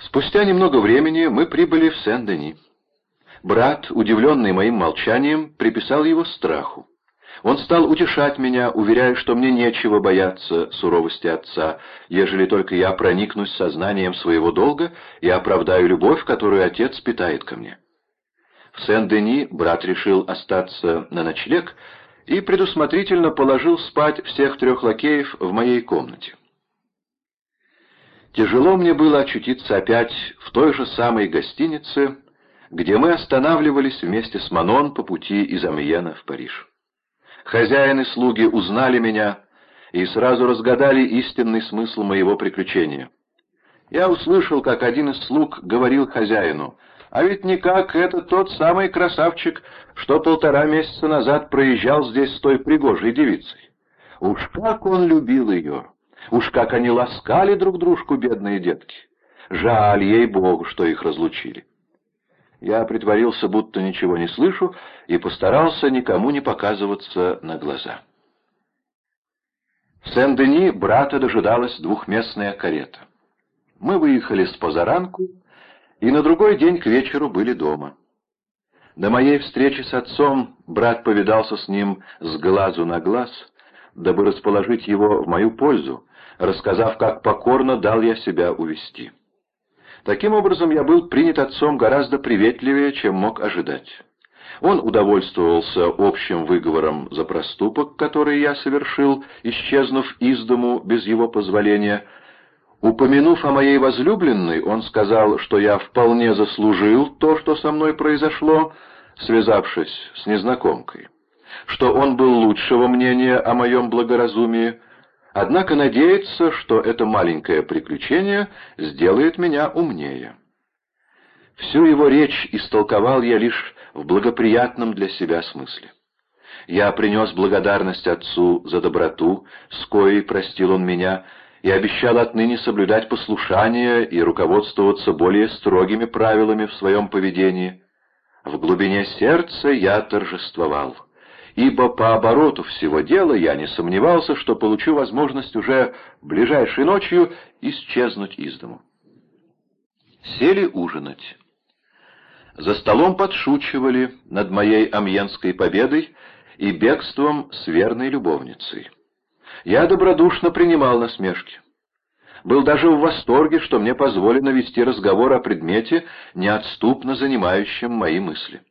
Спустя немного времени мы прибыли в Сен-Дени. Брат, удивленный моим молчанием, приписал его страху. Он стал утешать меня, уверяя, что мне нечего бояться суровости отца, ежели только я проникнусь сознанием своего долга и оправдаю любовь, которую отец питает ко мне. В Сен-Дени брат решил остаться на ночлег и предусмотрительно положил спать всех трех лакеев в моей комнате. Тяжело мне было очутиться опять в той же самой гостинице, где мы останавливались вместе с Манон по пути из Амьена в Париж. Хозяин и слуги узнали меня и сразу разгадали истинный смысл моего приключения. Я услышал, как один из слуг говорил хозяину, «А ведь никак это тот самый красавчик, что полтора месяца назад проезжал здесь с той пригожей девицей. Уж как он любил ее!» Уж как они ласкали друг дружку, бедные детки. Жаль, ей-богу, что их разлучили. Я притворился, будто ничего не слышу, и постарался никому не показываться на глаза. В Сен-Дени брата дожидалась двухместная карета. Мы выехали с позаранку, и на другой день к вечеру были дома. До моей встречи с отцом брат повидался с ним с глазу на глаз, дабы расположить его в мою пользу, рассказав, как покорно дал я себя увести. Таким образом, я был принят отцом гораздо приветливее, чем мог ожидать. Он удовольствовался общим выговором за проступок, который я совершил, исчезнув из дому без его позволения. Упомянув о моей возлюбленной, он сказал, что я вполне заслужил то, что со мной произошло, связавшись с незнакомкой, что он был лучшего мнения о моем благоразумии, Однако надеется, что это маленькое приключение сделает меня умнее. Всю его речь истолковал я лишь в благоприятном для себя смысле. Я принес благодарность отцу за доброту, с коей простил он меня, и обещал отныне соблюдать послушание и руководствоваться более строгими правилами в своем поведении. В глубине сердца я торжествовал ибо по обороту всего дела я не сомневался, что получу возможность уже ближайшей ночью исчезнуть из дому. Сели ужинать. За столом подшучивали над моей амьенской победой и бегством с верной любовницей. Я добродушно принимал насмешки. Был даже в восторге, что мне позволено вести разговор о предмете, неотступно занимающем мои мысли.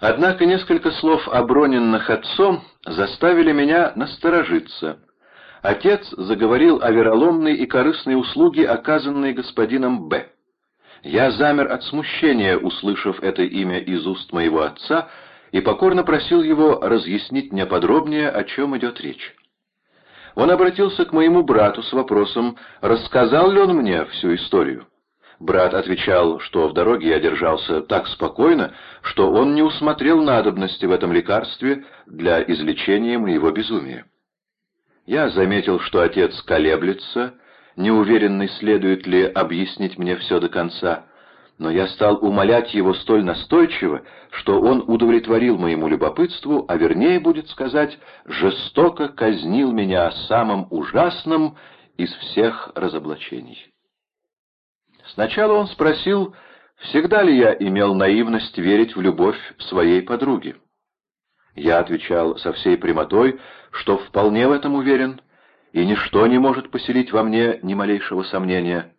Однако несколько слов, оброненных отцом, заставили меня насторожиться. Отец заговорил о вероломной и корыстной услуге, оказанной господином Б. Я замер от смущения, услышав это имя из уст моего отца, и покорно просил его разъяснить мне подробнее, о чем идет речь. Он обратился к моему брату с вопросом, рассказал ли он мне всю историю. Брат отвечал, что в дороге я держался так спокойно, что он не усмотрел надобности в этом лекарстве для излечения моего безумия. Я заметил, что отец колеблется, неуверенный, следует ли объяснить мне все до конца, но я стал умолять его столь настойчиво, что он удовлетворил моему любопытству, а вернее, будет сказать, жестоко казнил меня самым ужасным из всех разоблачений. Сначала он спросил, всегда ли я имел наивность верить в любовь своей подруги. Я отвечал со всей прямотой, что вполне в этом уверен, и ничто не может поселить во мне ни малейшего сомнения.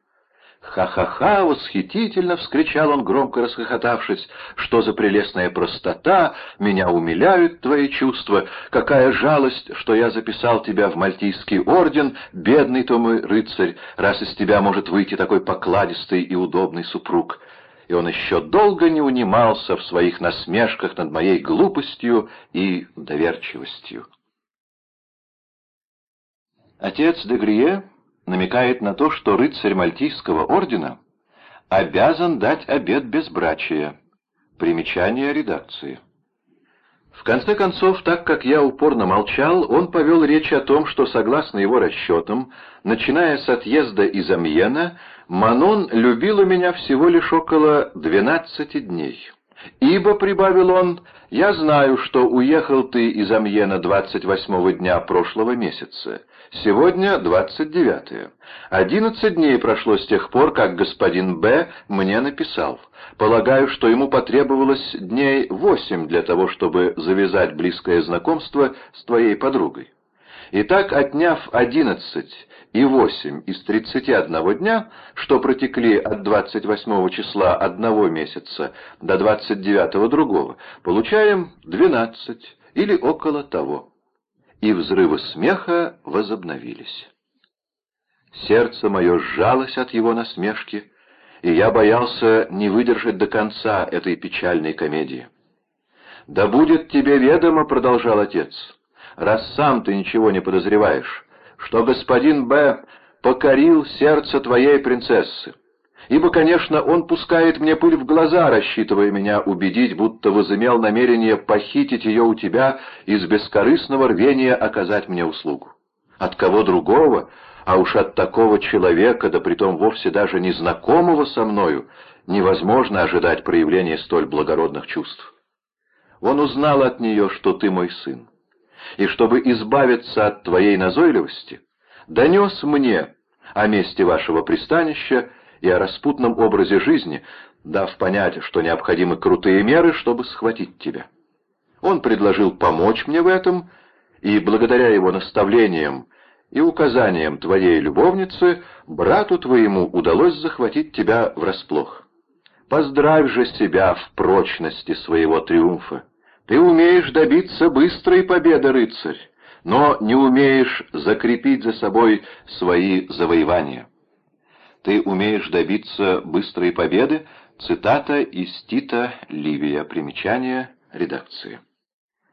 «Ха-ха-ха!» — восхитительно вскричал он, громко расхохотавшись. «Что за прелестная простота! Меня умиляют твои чувства! Какая жалость, что я записал тебя в Мальтийский орден, бедный то мой рыцарь, раз из тебя может выйти такой покладистый и удобный супруг!» И он еще долго не унимался в своих насмешках над моей глупостью и доверчивостью. Отец де Грие намекает на то, что рыцарь Мальтийского ордена обязан дать обет безбрачия. Примечание редакции. В конце концов, так как я упорно молчал, он повел речь о том, что, согласно его расчетам, начиная с отъезда из Амьена, Манон любила меня всего лишь около двенадцати дней. «Ибо», — прибавил он, — «я знаю, что уехал ты из Амьена двадцать восьмого дня прошлого месяца, Сегодня двадцать девятое. Одиннадцать дней прошло с тех пор, как господин Б. мне написал. Полагаю, что ему потребовалось дней восемь для того, чтобы завязать близкое знакомство с твоей подругой. Итак, отняв одиннадцать и восемь из тридцати одного дня, что протекли от двадцать восьмого числа одного месяца до двадцать девятого другого, получаем двенадцать или около того и взрывы смеха возобновились. Сердце мое сжалось от его насмешки, и я боялся не выдержать до конца этой печальной комедии. «Да будет тебе ведомо», — продолжал отец, — «раз сам ты ничего не подозреваешь, что господин Б. покорил сердце твоей принцессы ибо, конечно, он пускает мне пыль в глаза, рассчитывая меня убедить, будто возымел намерение похитить ее у тебя из бескорыстного рвения оказать мне услугу. От кого другого, а уж от такого человека, да притом вовсе даже незнакомого со мною, невозможно ожидать проявления столь благородных чувств. Он узнал от нее, что ты мой сын, и чтобы избавиться от твоей назойливости, донес мне о месте вашего пристанища и о распутном образе жизни, дав понять, что необходимы крутые меры, чтобы схватить тебя. Он предложил помочь мне в этом, и благодаря его наставлениям и указаниям твоей любовницы, брату твоему удалось захватить тебя врасплох. Поздравь же себя в прочности своего триумфа. Ты умеешь добиться быстрой победы, рыцарь, но не умеешь закрепить за собой свои завоевания ты умеешь добиться быстрой победы, цитата из Тита Ливия, примечание редакции.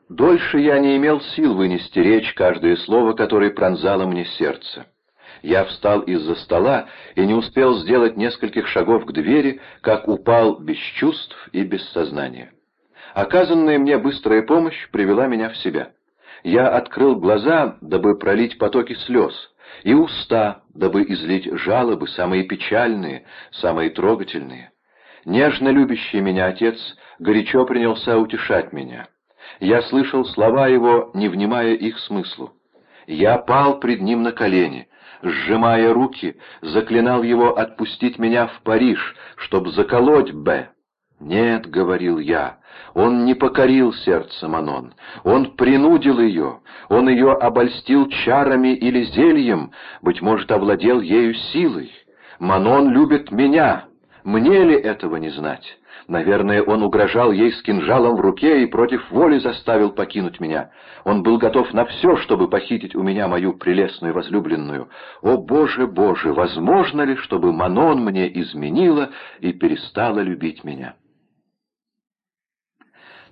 Дольше я не имел сил вынести речь, каждое слово которое пронзало мне сердце. Я встал из-за стола и не успел сделать нескольких шагов к двери, как упал без чувств и без сознания. Оказанная мне быстрая помощь привела меня в себя. Я открыл глаза, дабы пролить потоки слез, и уста, дабы излить жалобы, самые печальные, самые трогательные. Нежно любящий меня отец горячо принялся утешать меня. Я слышал слова его, не внимая их смыслу. Я пал пред ним на колени, сжимая руки, заклинал его отпустить меня в Париж, чтобы заколоть Б. «Нет», — говорил я, — «он не покорил сердце Манон, он принудил ее, он ее обольстил чарами или зельем, быть может, овладел ею силой. Манон любит меня, мне ли этого не знать? Наверное, он угрожал ей с кинжалом в руке и против воли заставил покинуть меня. Он был готов на все, чтобы похитить у меня мою прелестную возлюбленную. О, Боже, Боже, возможно ли, чтобы Манон мне изменила и перестала любить меня?»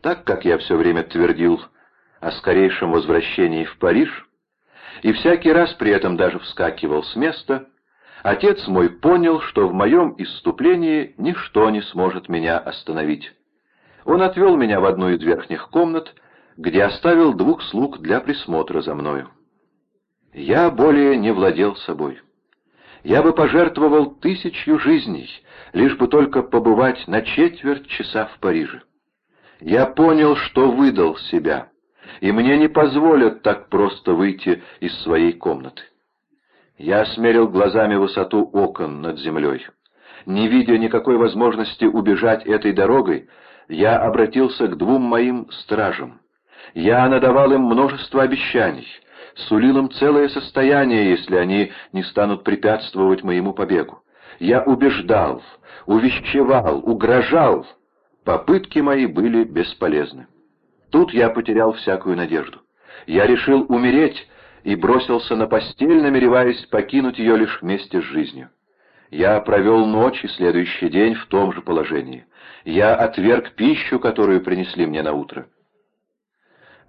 Так как я все время твердил о скорейшем возвращении в Париж, и всякий раз при этом даже вскакивал с места, отец мой понял, что в моем исступлении ничто не сможет меня остановить. Он отвел меня в одну из верхних комнат, где оставил двух слуг для присмотра за мною. Я более не владел собой. Я бы пожертвовал тысячью жизней, лишь бы только побывать на четверть часа в Париже. Я понял, что выдал себя, и мне не позволят так просто выйти из своей комнаты. Я смерил глазами высоту окон над землей. Не видя никакой возможности убежать этой дорогой, я обратился к двум моим стражам. Я надавал им множество обещаний, сулил им целое состояние, если они не станут препятствовать моему побегу. Я убеждал, увещевал, угрожал, Попытки мои были бесполезны. Тут я потерял всякую надежду. Я решил умереть и бросился на постель, намереваясь покинуть ее лишь вместе с жизнью. Я провел ночь и следующий день в том же положении. Я отверг пищу, которую принесли мне на утро.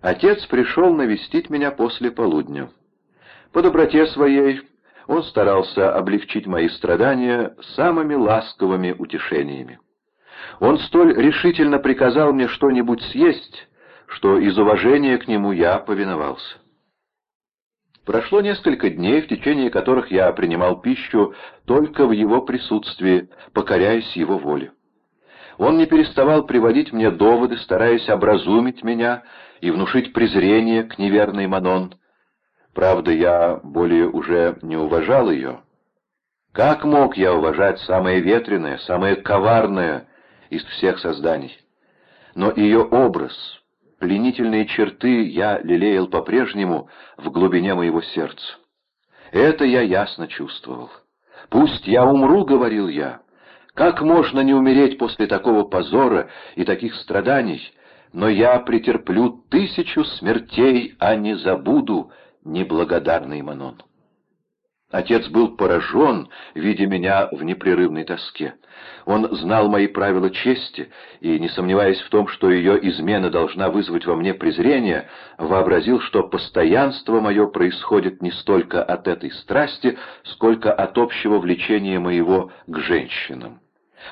Отец пришел навестить меня после полудня. По доброте своей он старался облегчить мои страдания самыми ласковыми утешениями. Он столь решительно приказал мне что-нибудь съесть, что из уважения к нему я повиновался. Прошло несколько дней, в течение которых я принимал пищу только в его присутствии, покоряясь его воле. Он не переставал приводить мне доводы, стараясь образумить меня и внушить презрение к неверной Манон. Правда, я более уже не уважал ее. Как мог я уважать самое ветреное, самое коварное из всех созданий? Но ее образ, пленительные черты я лелеял по-прежнему в глубине моего сердца. Это я ясно чувствовал. «Пусть я умру», — говорил я. «Как можно не умереть после такого позора и таких страданий? Но я претерплю тысячу смертей, а не забуду неблагодарный Манон». Отец был поражен, видя меня в непрерывной тоске. Он знал мои правила чести и, не сомневаясь в том, что ее измена должна вызвать во мне презрение, вообразил, что постоянство мое происходит не столько от этой страсти, сколько от общего влечения моего к женщинам.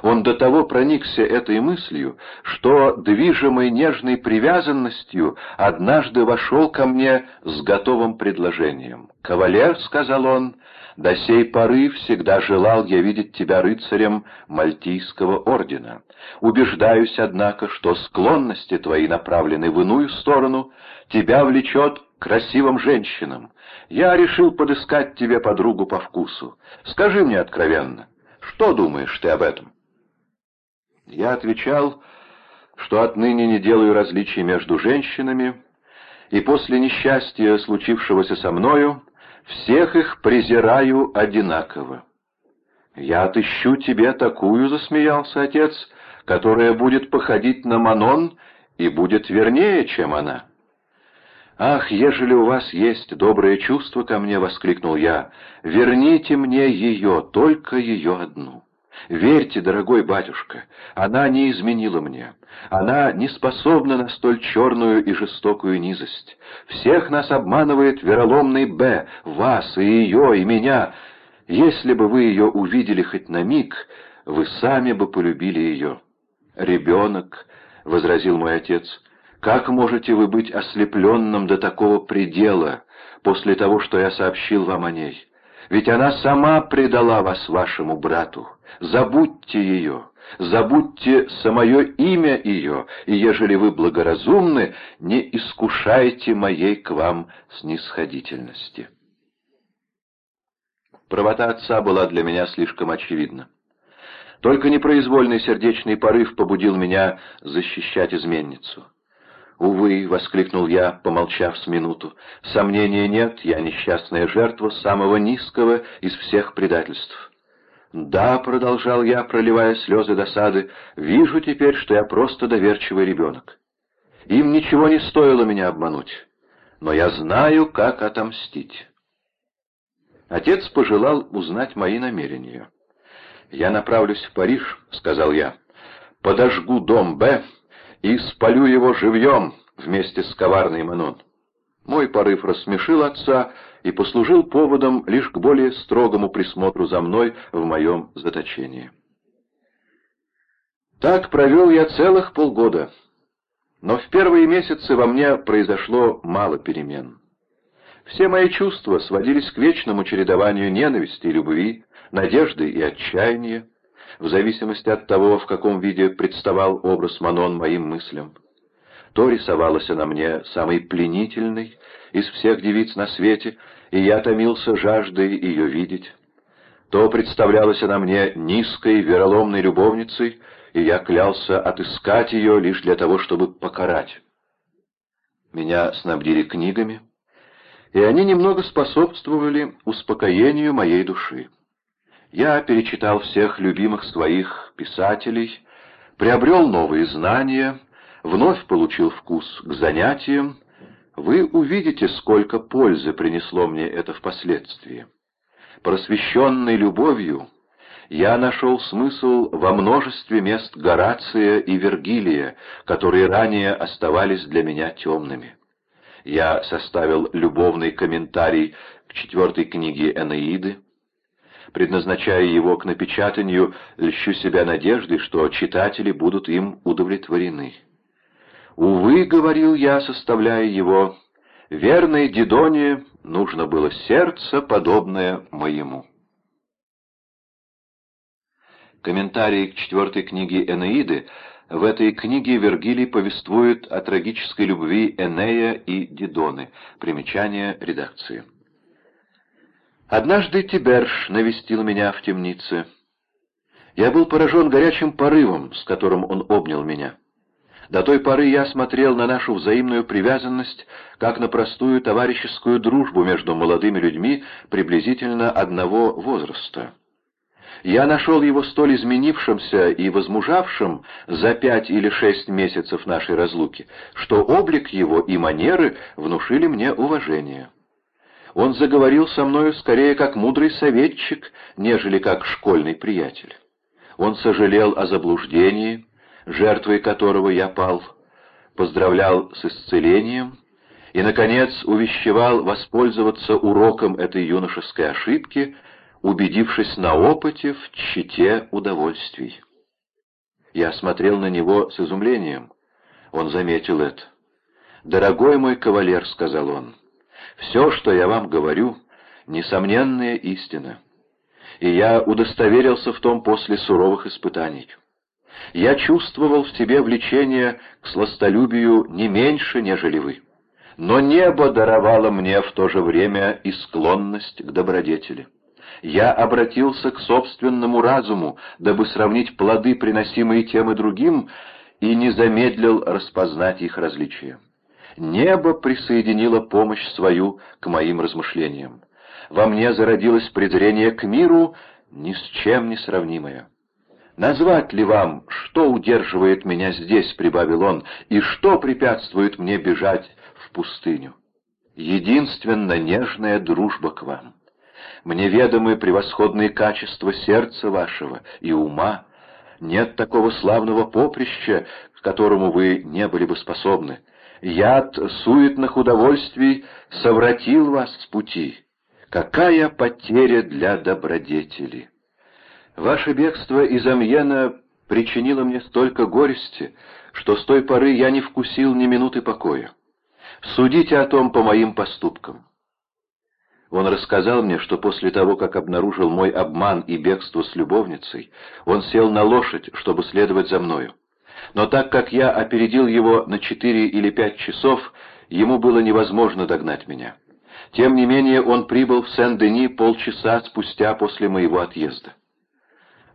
Он до того проникся этой мыслью, что, движимый нежной привязанностью, однажды вошел ко мне с готовым предложением. «Кавалер», — сказал он, — «до сей поры всегда желал я видеть тебя рыцарем Мальтийского ордена. Убеждаюсь, однако, что склонности твои направлены в иную сторону, тебя влечет красивым женщинам. Я решил подыскать тебе подругу по вкусу. Скажи мне откровенно, что думаешь ты об этом?» Я отвечал, что отныне не делаю различий между женщинами, и после несчастья, случившегося со мною, всех их презираю одинаково. «Я отыщу тебе такую», — засмеялся отец, — «которая будет походить на Манон и будет вернее, чем она». «Ах, ежели у вас есть доброе чувство ко мне», — воскликнул я, — «верните мне ее, только ее одну». Верьте, дорогой батюшка, она не изменила мне. Она не способна на столь черную и жестокую низость. Всех нас обманывает вероломный Б, вас и ее, и меня. Если бы вы ее увидели хоть на миг, вы сами бы полюбили ее. «Ребенок», — возразил мой отец, — «как можете вы быть ослепленным до такого предела после того, что я сообщил вам о ней? Ведь она сама предала вас вашему брату». Забудьте ее, забудьте самое имя ее, и, ежели вы благоразумны, не искушайте моей к вам снисходительности. Правота отца была для меня слишком очевидна. Только непроизвольный сердечный порыв побудил меня защищать изменницу. «Увы», — воскликнул я, помолчав с минуту, — «сомнения нет, я несчастная жертва самого низкого из всех предательств». «Да», — продолжал я, проливая слезы досады, — «вижу теперь, что я просто доверчивый ребенок. Им ничего не стоило меня обмануть, но я знаю, как отомстить». Отец пожелал узнать мои намерения. «Я направлюсь в Париж», — сказал я, — «подожгу дом Б и спалю его живьем вместе с коварной Манон». Мой порыв рассмешил отца и послужил поводом лишь к более строгому присмотру за мной в моем заточении. Так провел я целых полгода, но в первые месяцы во мне произошло мало перемен. Все мои чувства сводились к вечному чередованию ненависти и любви, надежды и отчаяния, в зависимости от того, в каком виде представал образ Манон моим мыслям. То рисовалась она мне самой пленительной из всех девиц на свете, и я томился жаждой ее видеть. То представлялась она мне низкой, вероломной любовницей, и я клялся отыскать ее лишь для того, чтобы покарать. Меня снабдили книгами, и они немного способствовали успокоению моей души. Я перечитал всех любимых своих писателей, приобрел новые знания — вновь получил вкус к занятиям, вы увидите, сколько пользы принесло мне это впоследствии. Просвещенной любовью я нашел смысл во множестве мест Горация и Вергилия, которые ранее оставались для меня темными. Я составил любовный комментарий к четвертой книге Энеиды, предназначая его к напечатанию, льщу себя надеждой, что читатели будут им удовлетворены. «Увы, — говорил я, составляя его, — верной Дидоне нужно было сердце, подобное моему». Комментарий к четвертой книге Энеиды в этой книге Вергилий повествует о трагической любви Энея и Дидоны. Примечание редакции. Однажды Тиберж навестил меня в темнице. Я был поражен горячим порывом, с которым он обнял меня. До той поры я смотрел на нашу взаимную привязанность, как на простую товарищескую дружбу между молодыми людьми приблизительно одного возраста. Я нашел его столь изменившимся и возмужавшим за пять или шесть месяцев нашей разлуки, что облик его и манеры внушили мне уважение. Он заговорил со мною скорее как мудрый советчик, нежели как школьный приятель. Он сожалел о заблуждении, жертвой которого я пал, поздравлял с исцелением и, наконец, увещевал воспользоваться уроком этой юношеской ошибки, убедившись на опыте в тщете удовольствий. Я смотрел на него с изумлением. Он заметил это. «Дорогой мой кавалер», — сказал он, — «все, что я вам говорю, — несомненная истина, и я удостоверился в том после суровых испытаний». Я чувствовал в себе влечение к сластолюбию не меньше, нежели вы. Но небо даровало мне в то же время и склонность к добродетели. Я обратился к собственному разуму, дабы сравнить плоды, приносимые тем и другим, и не замедлил распознать их различия. Небо присоединило помощь свою к моим размышлениям. Во мне зародилось презрение к миру, ни с чем не сравнимое. «Назвать ли вам, что удерживает меня здесь?» — прибавил он, «и что препятствует мне бежать в пустыню? Единственно нежная дружба к вам. Мне ведомы превосходные качества сердца вашего и ума. Нет такого славного поприща, к которому вы не были бы способны. Яд суетных удовольствий совратил вас с пути. Какая потеря для добродетели!» Ваше бегство из Амьена причинило мне столько горести, что с той поры я не вкусил ни минуты покоя. Судите о том по моим поступкам». Он рассказал мне, что после того, как обнаружил мой обман и бегство с любовницей, он сел на лошадь, чтобы следовать за мною. Но так как я опередил его на четыре или пять часов, ему было невозможно догнать меня. Тем не менее он прибыл в Сен-Дени полчаса спустя после моего отъезда.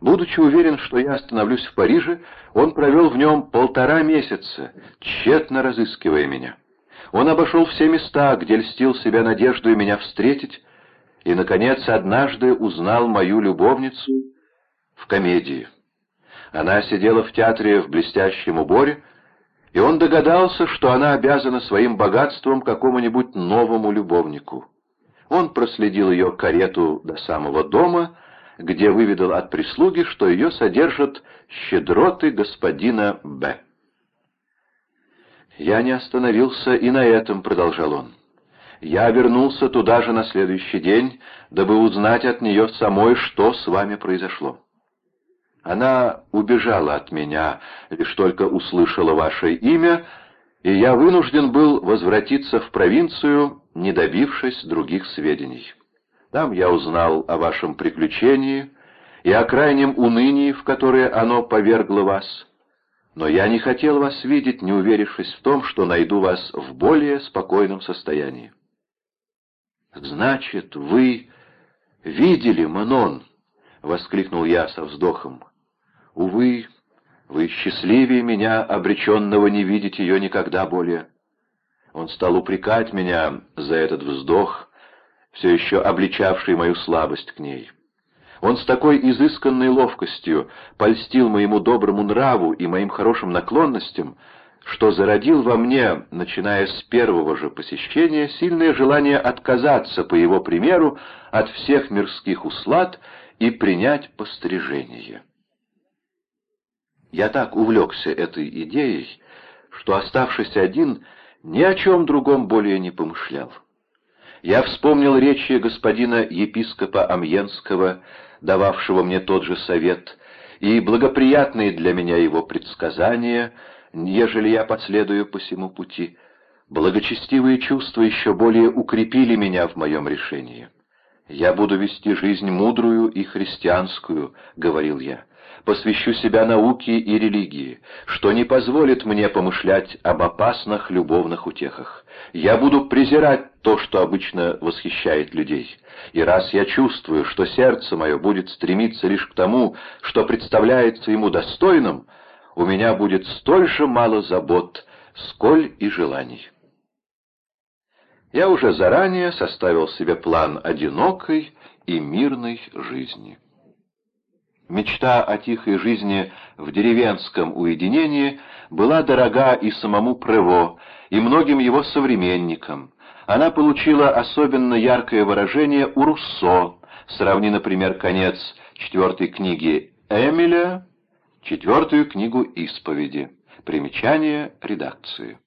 Будучи уверен, что я остановлюсь в Париже, он провел в нем полтора месяца, тщетно разыскивая меня. Он обошел все места, где льстил себя надеждой меня встретить, и, наконец, однажды узнал мою любовницу в комедии. Она сидела в театре в блестящем уборе, и он догадался, что она обязана своим богатством какому-нибудь новому любовнику. Он проследил ее карету до самого дома — где выведал от прислуги, что ее содержат щедроты господина Б. «Я не остановился и на этом», — продолжал он. «Я вернулся туда же на следующий день, дабы узнать от нее самой, что с вами произошло. Она убежала от меня, лишь только услышала ваше имя, и я вынужден был возвратиться в провинцию, не добившись других сведений». Там я узнал о вашем приключении и о крайнем унынии, в которое оно повергло вас. Но я не хотел вас видеть, не уверившись в том, что найду вас в более спокойном состоянии. «Значит, вы видели Манон?» — воскликнул я со вздохом. «Увы, вы счастливее меня, обреченного не видеть ее никогда более». Он стал упрекать меня за этот вздох, все еще обличавший мою слабость к ней. Он с такой изысканной ловкостью польстил моему доброму нраву и моим хорошим наклонностям, что зародил во мне, начиная с первого же посещения, сильное желание отказаться, по его примеру, от всех мирских услад и принять пострижение. Я так увлекся этой идеей, что, оставшись один, ни о чем другом более не помышлял. Я вспомнил речи господина епископа Амьенского, дававшего мне тот же совет, и благоприятные для меня его предсказания, ежели я последую по всему пути. Благочестивые чувства еще более укрепили меня в моем решении. «Я буду вести жизнь мудрую и христианскую», — говорил я. посвящу себя науке и религии, что не позволит мне помышлять об опасных любовных утехах. Я буду презирать то, что обычно восхищает людей. И раз я чувствую, что сердце мое будет стремиться лишь к тому, что представляется ему достойным, у меня будет столь же мало забот, сколь и желаний. Я уже заранее составил себе план одинокой и мирной жизни. Мечта о тихой жизни в деревенском уединении была дорога и самому Прево, и многим его современникам. Она получила особенно яркое выражение у Руссо. Сравни, например, конец четвертой книги Эмиля, четвертую книгу «Исповеди». Примечание редакции.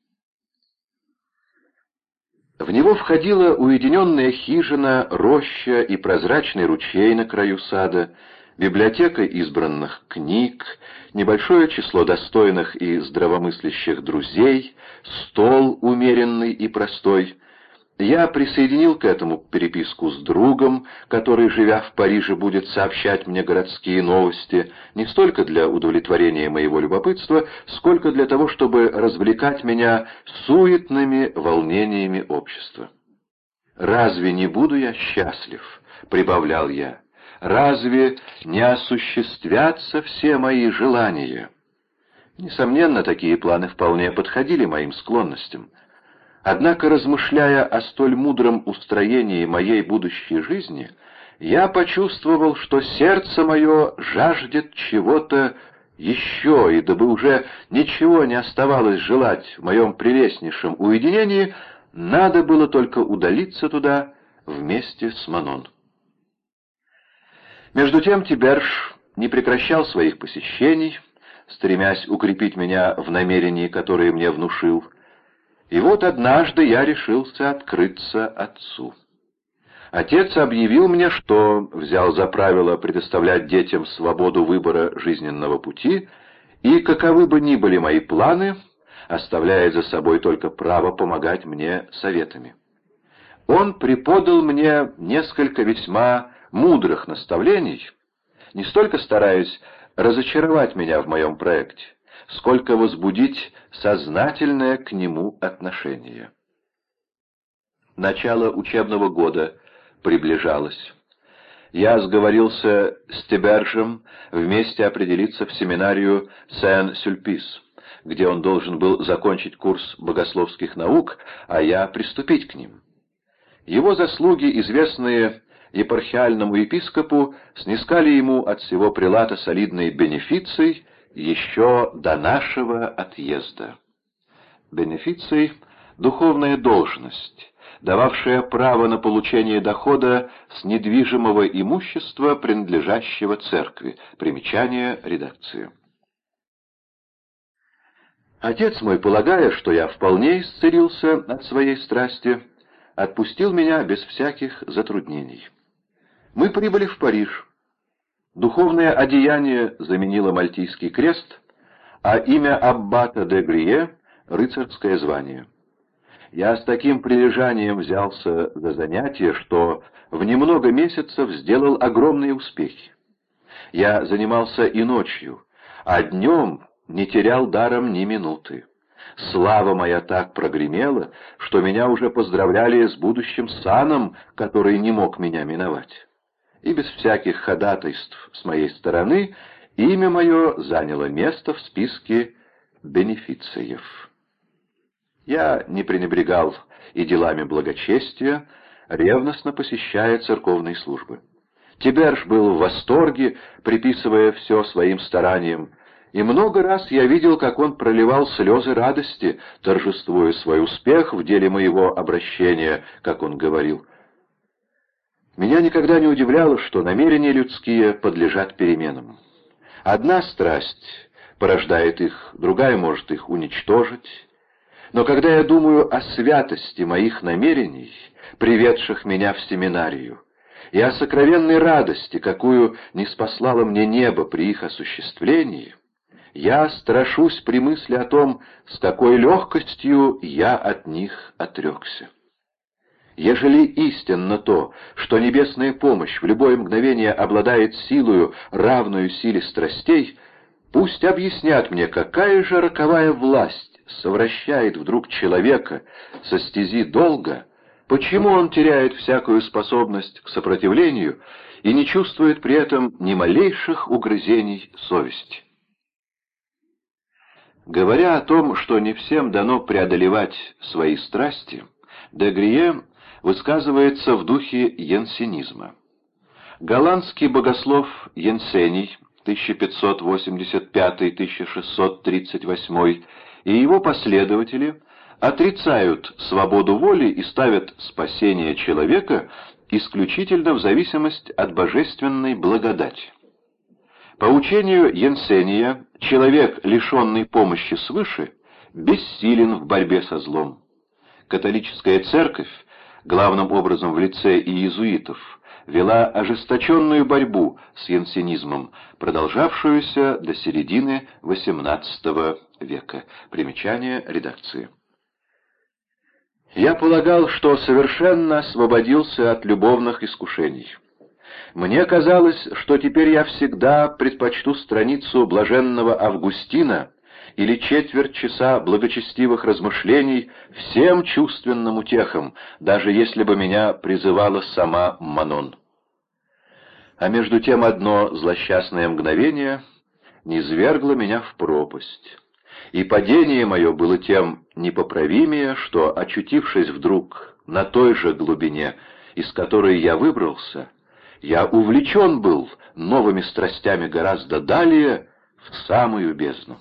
В него входила уединенная хижина, роща и прозрачный ручей на краю сада, библиотека избранных книг, небольшое число достойных и здравомыслящих друзей, стол умеренный и простой — я присоединил к этому переписку с другом, который, живя в Париже, будет сообщать мне городские новости, не столько для удовлетворения моего любопытства, сколько для того, чтобы развлекать меня суетными волнениями общества. «Разве не буду я счастлив?» — прибавлял я. «Разве не осуществятся все мои желания?» Несомненно, такие планы вполне подходили моим склонностям — Однако, размышляя о столь мудром устроении моей будущей жизни, я почувствовал, что сердце мое жаждет чего-то еще, и дабы уже ничего не оставалось желать в моем прелестнейшем уединении, надо было только удалиться туда вместе с Манон. Между тем Тиберж не прекращал своих посещений, стремясь укрепить меня в намерении, которое мне внушил, и вот однажды я решился открыться отцу. Отец объявил мне, что взял за правило предоставлять детям свободу выбора жизненного пути, и каковы бы ни были мои планы, оставляя за собой только право помогать мне советами. Он преподал мне несколько весьма мудрых наставлений, не столько стараясь разочаровать меня в моем проекте, сколько возбудить сознательное к нему отношение. Начало учебного года приближалось. Я сговорился с Тебержем вместе определиться в семинарию Сен-Сюльпис, где он должен был закончить курс богословских наук, а я приступить к ним. Его заслуги, известные епархиальному епископу, снискали ему от всего прилата солидные бенефиции еще до нашего отъезда. Бенефиций — духовная должность, дававшая право на получение дохода с недвижимого имущества, принадлежащего церкви. Примечание редакции. Отец мой, полагая, что я вполне исцелился от своей страсти, отпустил меня без всяких затруднений. Мы прибыли в Париж. Духовное одеяние заменило мальтийский крест, а имя аббата де Грие — рыцарское звание. Я с таким прилежанием взялся за занятие, что в немного месяцев сделал огромные успехи. Я занимался и ночью, а днем не терял даром ни минуты. Слава моя так прогремела, что меня уже поздравляли с будущим саном, который не мог меня миновать и без всяких ходатайств с моей стороны имя мое заняло место в списке бенефициев. Я не пренебрегал и делами благочестия, ревностно посещая церковные службы. Тиберж был в восторге, приписывая все своим стараниям, и много раз я видел, как он проливал слезы радости, торжествуя свой успех в деле моего обращения, как он говорил. Меня никогда не удивляло, что намерения людские подлежат переменам. Одна страсть порождает их, другая может их уничтожить. Но когда я думаю о святости моих намерений, приведших меня в семинарию, и о сокровенной радости, какую не спаслало мне небо при их осуществлении, я страшусь при мысли о том, с какой легкостью я от них отрекся. Ежели истинно то, что небесная помощь в любое мгновение обладает силою, равную силе страстей, пусть объяснят мне, какая же роковая власть совращает вдруг человека со стези долга, почему он теряет всякую способность к сопротивлению и не чувствует при этом ни малейших угрызений совести. Говоря о том, что не всем дано преодолевать свои страсти, Дегрие высказывается в духе янсенизма. Голландский богослов Янсений 1585-1638 и его последователи отрицают свободу воли и ставят спасение человека исключительно в зависимость от божественной благодати. По учению Янсения, человек, лишенный помощи свыше, бессилен в борьбе со злом. Католическая церковь главным образом в лице иезуитов, вела ожесточенную борьбу с янсенизмом, продолжавшуюся до середины XVIII века. Примечание редакции. Я полагал, что совершенно освободился от любовных искушений. Мне казалось, что теперь я всегда предпочту страницу блаженного Августина или четверть часа благочестивых размышлений всем чувственным утехам, даже если бы меня призывала сама Манон. А между тем одно злосчастное мгновение низвергло меня в пропасть, и падение мое было тем непоправимее, что, очутившись вдруг на той же глубине, из которой я выбрался, я увлечен был новыми страстями гораздо далее в самую бездну.